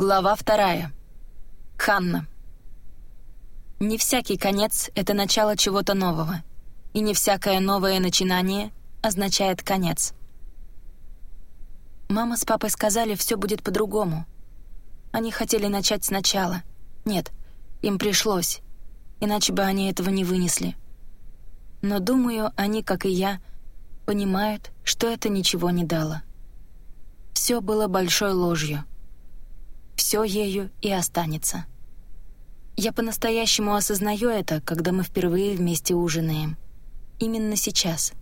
Глава вторая. Ханна. Не всякий конец — это начало чего-то нового, и не всякое новое начинание означает конец. Мама с папой сказали, все будет по-другому. Они хотели начать сначала. Нет, им пришлось, иначе бы они этого не вынесли. Но, думаю, они, как и я, понимают, что это ничего не дало. Все было большой ложью. Все ею и останется. Я по-настоящему осознаю это, когда мы впервые вместе ужинаем. Именно сейчас.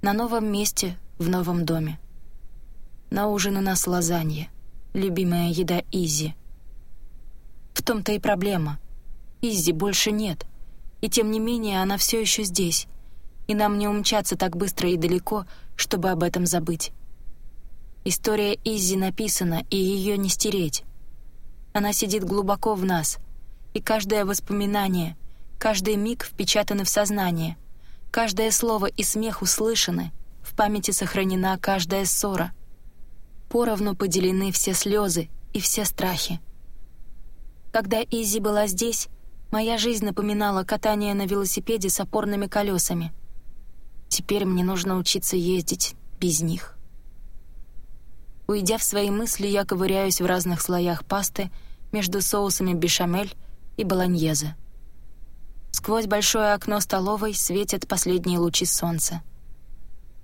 На новом месте, в новом доме. На ужин у нас лазанья, любимая еда Изи. В том-то и проблема. Изи больше нет. И тем не менее она все еще здесь. И нам не умчаться так быстро и далеко, чтобы об этом забыть. История Изи написана, и ее не стереть. Она сидит глубоко в нас — и каждое воспоминание, каждый миг впечатаны в сознание, каждое слово и смех услышаны, в памяти сохранена каждая ссора. Поровну поделены все слезы и все страхи. Когда Изи была здесь, моя жизнь напоминала катание на велосипеде с опорными колесами. Теперь мне нужно учиться ездить без них. Уйдя в свои мысли, я ковыряюсь в разных слоях пасты между соусами бешамель и болоньезе. Сквозь большое окно столовой светят последние лучи солнца.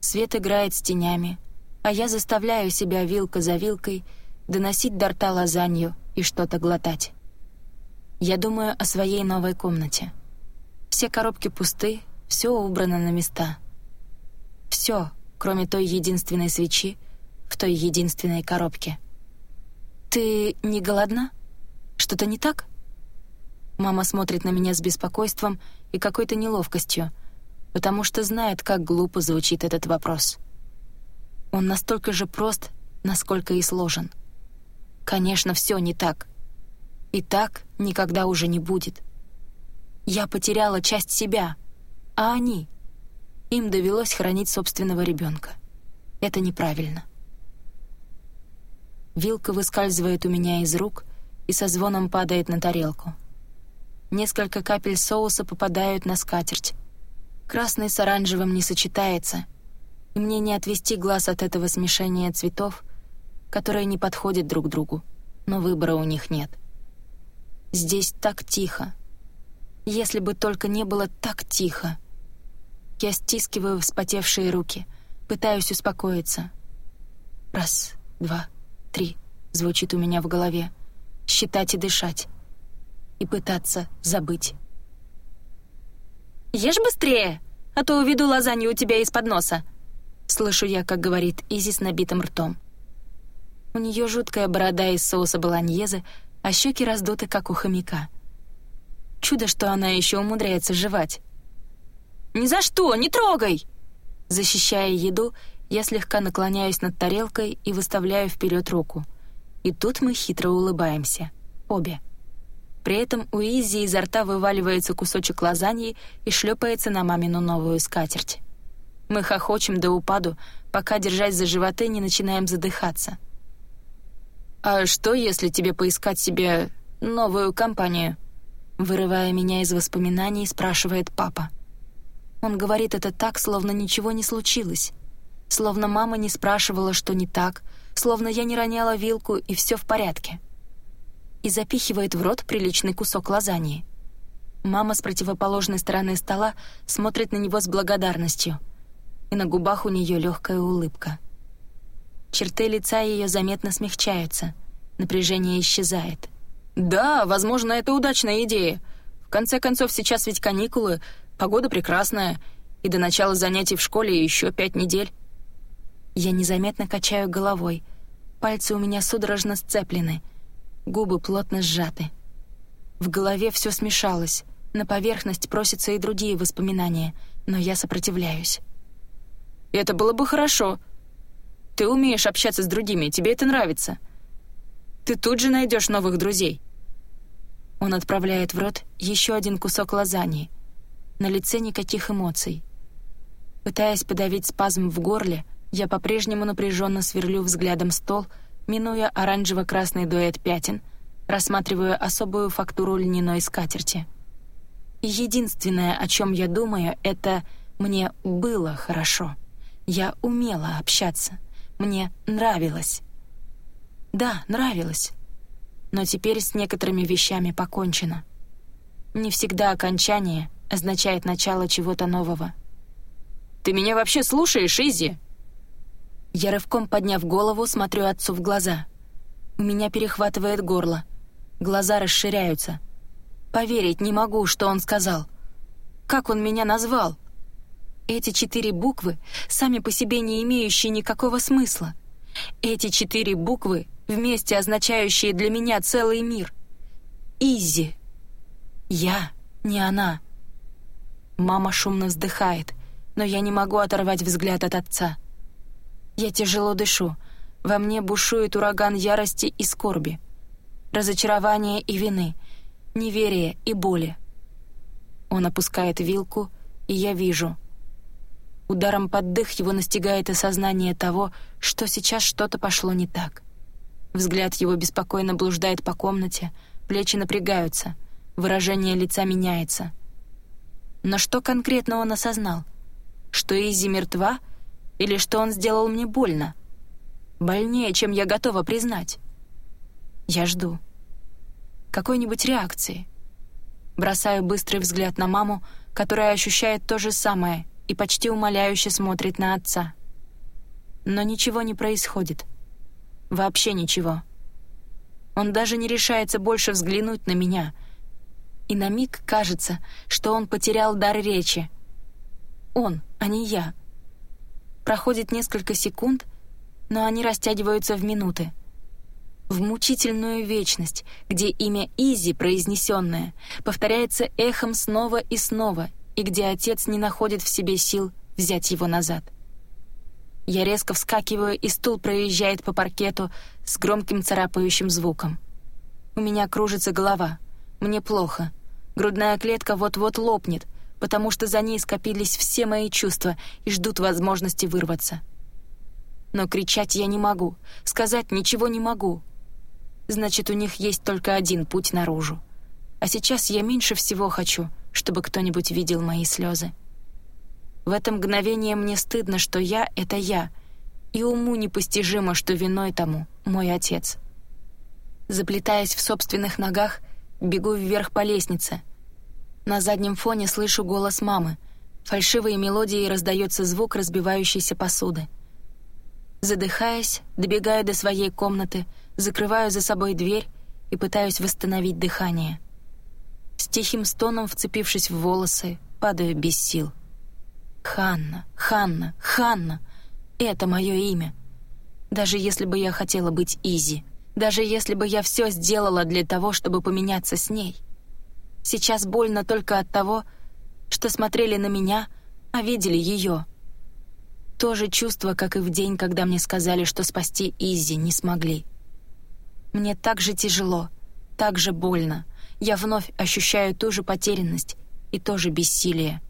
Свет играет с тенями, а я заставляю себя вилка за вилкой доносить до рта лазанью и что-то глотать. Я думаю о своей новой комнате. Все коробки пусты, все убрано на места. Все, кроме той единственной свечи в той единственной коробке. «Ты не голодна? Что-то не так?» Мама смотрит на меня с беспокойством и какой-то неловкостью, потому что знает, как глупо звучит этот вопрос. Он настолько же прост, насколько и сложен. Конечно, все не так. И так никогда уже не будет. Я потеряла часть себя, а они... Им довелось хранить собственного ребенка. Это неправильно. Вилка выскальзывает у меня из рук и со звоном падает на тарелку. Несколько капель соуса попадают на скатерть. Красный с оранжевым не сочетается, и мне не отвести глаз от этого смешения цветов, которые не подходят друг другу, но выбора у них нет. Здесь так тихо. Если бы только не было так тихо. Я стискиваю вспотевшие руки, пытаюсь успокоиться. Раз, два, три, звучит у меня в голове. Считать и дышать и пытаться забыть. «Ешь быстрее, а то уведу лазанью у тебя из-под носа!» Слышу я, как говорит Изи с набитым ртом. У нее жуткая борода из соуса болоньезе, а щеки раздуты, как у хомяка. Чудо, что она еще умудряется жевать. «Ни за что, не трогай!» Защищая еду, я слегка наклоняюсь над тарелкой и выставляю вперед руку. И тут мы хитро улыбаемся. Обе. При этом у Изи изо рта вываливается кусочек лазаньи и шлепается на мамину новую скатерть. Мы хохочем до упаду, пока, держась за животы, не начинаем задыхаться. «А что, если тебе поискать себе новую компанию?» Вырывая меня из воспоминаний, спрашивает папа. Он говорит это так, словно ничего не случилось. Словно мама не спрашивала, что не так, словно я не роняла вилку, и все в порядке и запихивает в рот приличный кусок лазаньи. Мама с противоположной стороны стола смотрит на него с благодарностью, и на губах у нее легкая улыбка. Черты лица ее заметно смягчаются, напряжение исчезает. «Да, возможно, это удачная идея. В конце концов, сейчас ведь каникулы, погода прекрасная, и до начала занятий в школе еще пять недель». Я незаметно качаю головой, пальцы у меня судорожно сцеплены — губы плотно сжаты. В голове все смешалось, на поверхность просятся и другие воспоминания, но я сопротивляюсь. «Это было бы хорошо. Ты умеешь общаться с другими, тебе это нравится. Ты тут же найдешь новых друзей». Он отправляет в рот еще один кусок лазаньи. На лице никаких эмоций. Пытаясь подавить спазм в горле, я по-прежнему напряженно сверлю взглядом стол, минуя оранжево-красный дуэт пятен, рассматриваю особую фактуру льняной скатерти. Единственное, о чем я думаю, это «мне было хорошо». Я умела общаться. Мне нравилось. Да, нравилось. Но теперь с некоторыми вещами покончено. Не всегда окончание означает начало чего-то нового. «Ты меня вообще слушаешь, Изи?» Я рывком подняв голову, смотрю отцу в глаза. У меня перехватывает горло. Глаза расширяются. Поверить не могу, что он сказал. Как он меня назвал? Эти четыре буквы, сами по себе не имеющие никакого смысла. Эти четыре буквы, вместе означающие для меня целый мир. Изи. Я, не она. Мама шумно вздыхает, но я не могу оторвать взгляд от отца. Я тяжело дышу. Во мне бушует ураган ярости и скорби. Разочарования и вины, неверия и боли. Он опускает вилку, и я вижу — Ударом под дых его настигает осознание того, что сейчас что-то пошло не так. Взгляд его беспокойно блуждает по комнате, плечи напрягаются, выражение лица меняется. Но что конкретно он осознал? Что Изи мертва или что он сделал мне больно? Больнее, чем я готова признать. Я жду. Какой-нибудь реакции. Бросаю быстрый взгляд на маму, которая ощущает то же самое — и почти умоляюще смотрит на отца. Но ничего не происходит. Вообще ничего. Он даже не решается больше взглянуть на меня. И на миг кажется, что он потерял дар речи. Он, а не я. Проходит несколько секунд, но они растягиваются в минуты. В мучительную вечность, где имя Изи, произнесенное, повторяется эхом снова и снова, и где отец не находит в себе сил взять его назад. Я резко вскакиваю, и стул проезжает по паркету с громким царапающим звуком. У меня кружится голова. Мне плохо. Грудная клетка вот-вот лопнет, потому что за ней скопились все мои чувства и ждут возможности вырваться. Но кричать я не могу, сказать ничего не могу. Значит, у них есть только один путь наружу. А сейчас я меньше всего хочу, чтобы кто-нибудь видел мои слезы. В это мгновение мне стыдно, что я — это я, и уму непостижимо, что виной тому мой отец. Заплетаясь в собственных ногах, бегу вверх по лестнице. На заднем фоне слышу голос мамы. Фальшивые мелодии раздается звук разбивающейся посуды. Задыхаясь, добегаю до своей комнаты, закрываю за собой дверь и пытаюсь восстановить дыхание — с тихим стоном вцепившись в волосы, падаю без сил. Ханна, Ханна, Ханна — это мое имя. Даже если бы я хотела быть Изи, даже если бы я все сделала для того, чтобы поменяться с ней. Сейчас больно только от того, что смотрели на меня, а видели ее. То же чувство, как и в день, когда мне сказали, что спасти Изи не смогли. Мне так же тяжело, так же больно — я вновь ощущаю ту же потерянность и то же бессилие.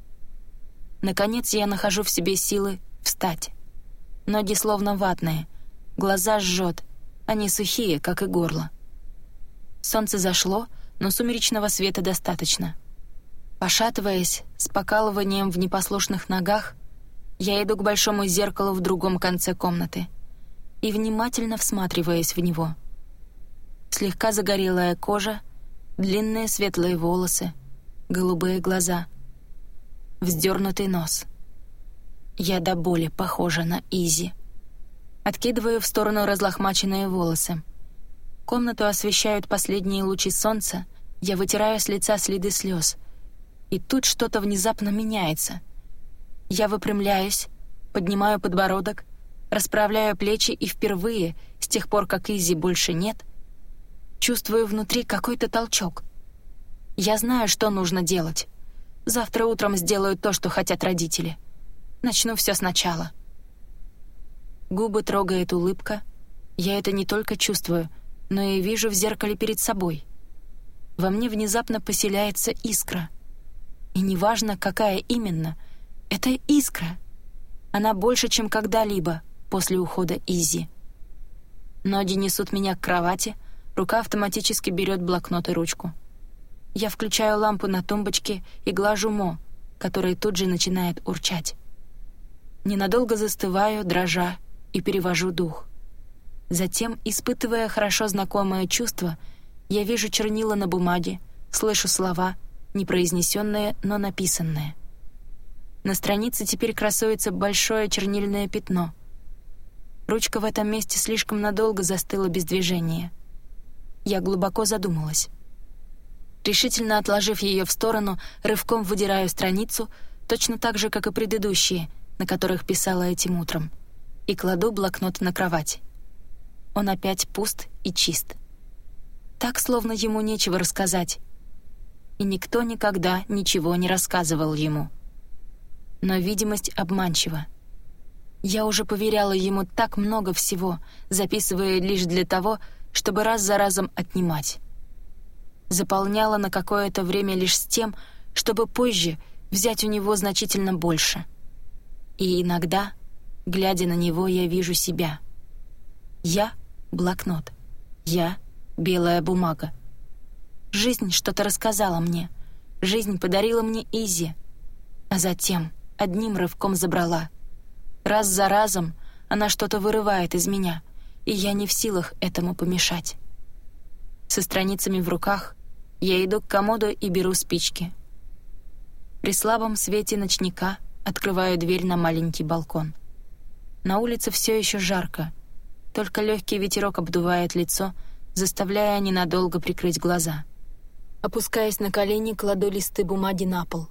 Наконец я нахожу в себе силы встать. Ноги словно ватные, глаза жжет, они сухие, как и горло. Солнце зашло, но сумеречного света достаточно. Пошатываясь, с покалыванием в непослушных ногах, я иду к большому зеркалу в другом конце комнаты и внимательно всматриваясь в него. Слегка загорелая кожа, Длинные светлые волосы, голубые глаза, вздернутый нос. Я до боли похожа на Изи. Откидываю в сторону разлохмаченные волосы. Комнату освещают последние лучи солнца, я вытираю с лица следы слез. И тут что-то внезапно меняется. Я выпрямляюсь, поднимаю подбородок, расправляю плечи и впервые, с тех пор, как Изи больше нет, Чувствую внутри какой-то толчок. Я знаю, что нужно делать. Завтра утром сделаю то, что хотят родители. Начну все сначала. Губы трогает улыбка. Я это не только чувствую, но и вижу в зеркале перед собой. Во мне внезапно поселяется искра. И неважно, какая именно, это искра. Она больше, чем когда-либо после ухода Изи. Ноги несут меня к кровати, рука автоматически берет блокнот и ручку. Я включаю лампу на тумбочке и глажу Мо, который тут же начинает урчать. Ненадолго застываю, дрожа, и перевожу дух. Затем, испытывая хорошо знакомое чувство, я вижу чернила на бумаге, слышу слова, непроизнесенные, но написанные. На странице теперь красуется большое чернильное пятно. Ручка в этом месте слишком надолго застыла без движения. Я глубоко задумалась. Решительно отложив ее в сторону, рывком выдираю страницу, точно так же, как и предыдущие, на которых писала этим утром, и кладу блокнот на кровать. Он опять пуст и чист. Так, словно ему нечего рассказать. И никто никогда ничего не рассказывал ему. Но видимость обманчива. Я уже поверяла ему так много всего, записывая лишь для того, чтобы раз за разом отнимать. Заполняла на какое-то время лишь с тем, чтобы позже взять у него значительно больше. И иногда, глядя на него, я вижу себя. Я — блокнот. Я — белая бумага. Жизнь что-то рассказала мне. Жизнь подарила мне Изи. А затем одним рывком забрала. Раз за разом она что-то вырывает из меня, и я не в силах этому помешать. Со страницами в руках я иду к комоду и беру спички. При слабом свете ночника открываю дверь на маленький балкон. На улице все еще жарко, только легкий ветерок обдувает лицо, заставляя ненадолго прикрыть глаза. Опускаясь на колени, кладу листы бумаги на пол.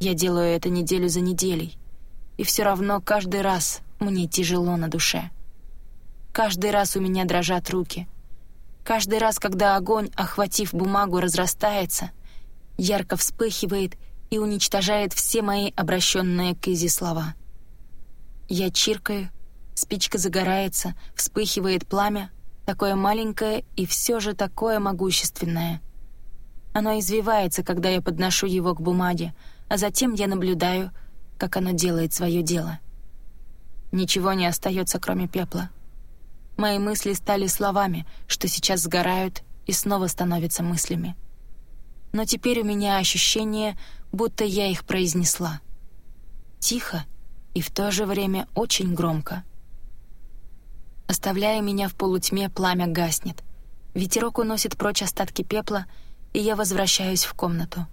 Я делаю это неделю за неделей, и все равно каждый раз мне тяжело на душе. Каждый раз у меня дрожат руки — Каждый раз, когда огонь, охватив бумагу, разрастается, ярко вспыхивает и уничтожает все мои обращенные к Изи слова. Я чиркаю, спичка загорается, вспыхивает пламя, такое маленькое и все же такое могущественное. Оно извивается, когда я подношу его к бумаге, а затем я наблюдаю, как оно делает свое дело. Ничего не остается, кроме пепла — Мои мысли стали словами, что сейчас сгорают и снова становятся мыслями. Но теперь у меня ощущение, будто я их произнесла. Тихо и в то же время очень громко. Оставляя меня в полутьме, пламя гаснет. Ветерок уносит прочь остатки пепла, и я возвращаюсь в комнату.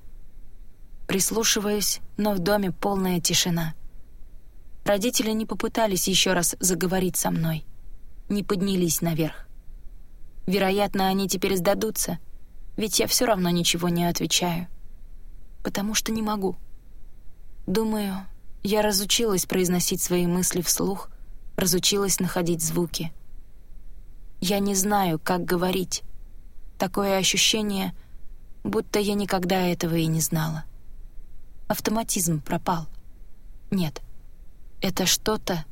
Прислушиваюсь, но в доме полная тишина. Родители не попытались еще раз заговорить со мной — не поднялись наверх. Вероятно, они теперь сдадутся, ведь я все равно ничего не отвечаю. Потому что не могу. Думаю, я разучилась произносить свои мысли вслух, разучилась находить звуки. Я не знаю, как говорить. Такое ощущение, будто я никогда этого и не знала. Автоматизм пропал. Нет, это что-то,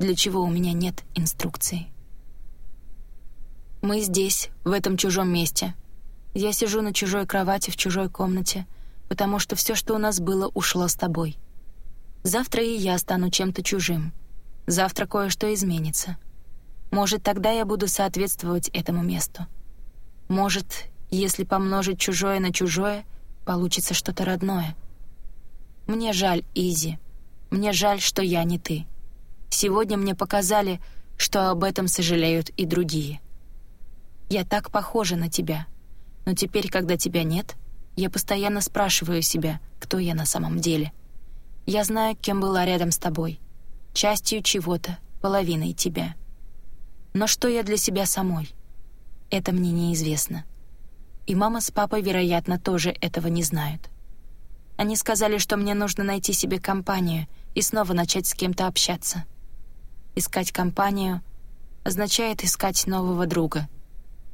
для чего у меня нет инструкции. Мы здесь, в этом чужом месте. Я сижу на чужой кровати в чужой комнате, потому что все, что у нас было, ушло с тобой. Завтра и я стану чем-то чужим. Завтра кое-что изменится. Может, тогда я буду соответствовать этому месту. Может, если помножить чужое на чужое, получится что-то родное. Мне жаль, Изи. Мне жаль, что я не ты. Сегодня мне показали, что об этом сожалеют и другие. Я так похожа на тебя. Но теперь, когда тебя нет, я постоянно спрашиваю себя, кто я на самом деле. Я знаю, кем была рядом с тобой. Частью чего-то, половиной тебя. Но что я для себя самой? Это мне неизвестно. И мама с папой, вероятно, тоже этого не знают. Они сказали, что мне нужно найти себе компанию и снова начать с кем-то общаться. Искать компанию означает искать нового друга —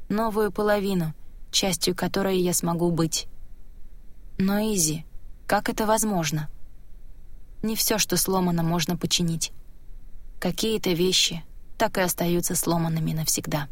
новую половину, частью которой я смогу быть. Но, Изи, как это возможно? Не все, что сломано, можно починить. Какие-то вещи так и остаются сломанными навсегда.